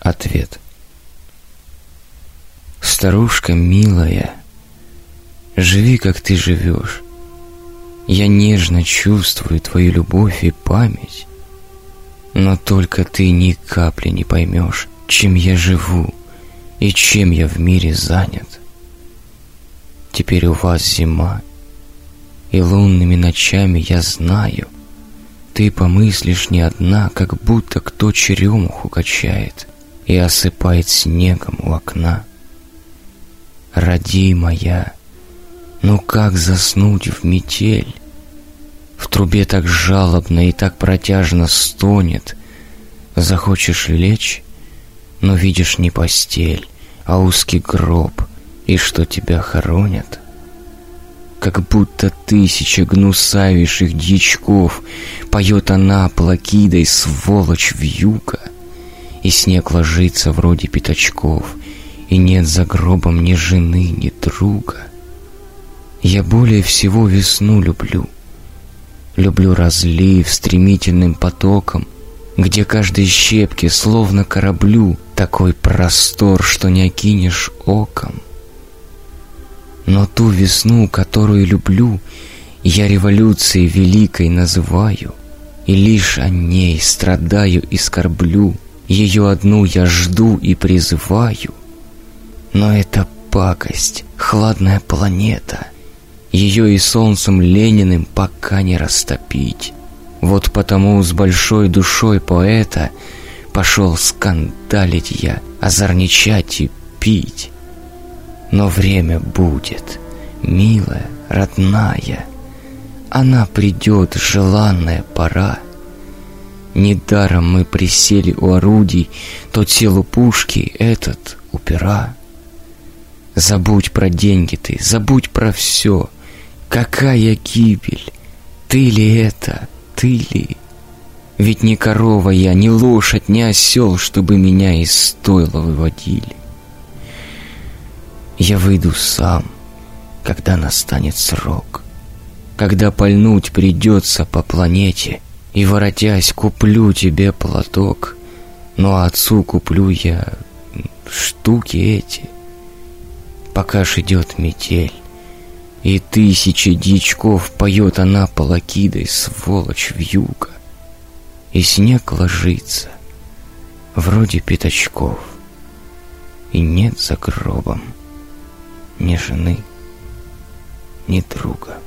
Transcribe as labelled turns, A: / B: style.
A: Ответ. Старушка милая, живи, как ты живешь. Я нежно чувствую твою любовь и память, но только ты ни капли не поймешь, чем я живу и чем я в мире занят. Теперь у вас зима, и лунными ночами я знаю, ты помыслишь не одна, как будто кто черемуху качает и осыпает снегом у окна. Родимая, ну как заснуть в метель? В трубе так жалобно и так протяжно стонет. Захочешь лечь, но видишь не постель, а узкий гроб, и что тебя хоронят. Как будто тысяча гнусавейших дьячков Поет она плакидой, сволочь вьюга, И снег ложится вроде пятачков, И нет за гробом ни жены, ни друга. Я более всего весну люблю. Люблю разлив стремительным потоком, Где каждой щепки, словно кораблю, Такой простор, что не окинешь оком. Но ту весну, которую люблю, Я революцией великой называю, И лишь о ней страдаю и скорблю, Ее одну я жду и призываю. Но это пакость, хладная планета, Ее и солнцем Лениным пока не растопить. Вот потому с большой душой поэта Пошел скандалить я, озорничать и пить. Но время будет, милая, родная, Она придет, желанная пора. Недаром мы присели у орудий, То телу пушки, этот у пера. Забудь про деньги ты, забудь про все. Какая гибель! Ты ли это, ты ли? Ведь не корова я, ни лошадь, ни осел, Чтобы меня из стойла выводили. Я выйду сам, когда настанет срок, Когда пальнуть придется по планете, И, воротясь, куплю тебе платок, а отцу куплю я штуки эти. Пока ж идет метель, И тысячи дичков Поет она палакидой, сволочь вьюга, И снег ложится, вроде пятачков, И нет за гробом ни жены, ни друга.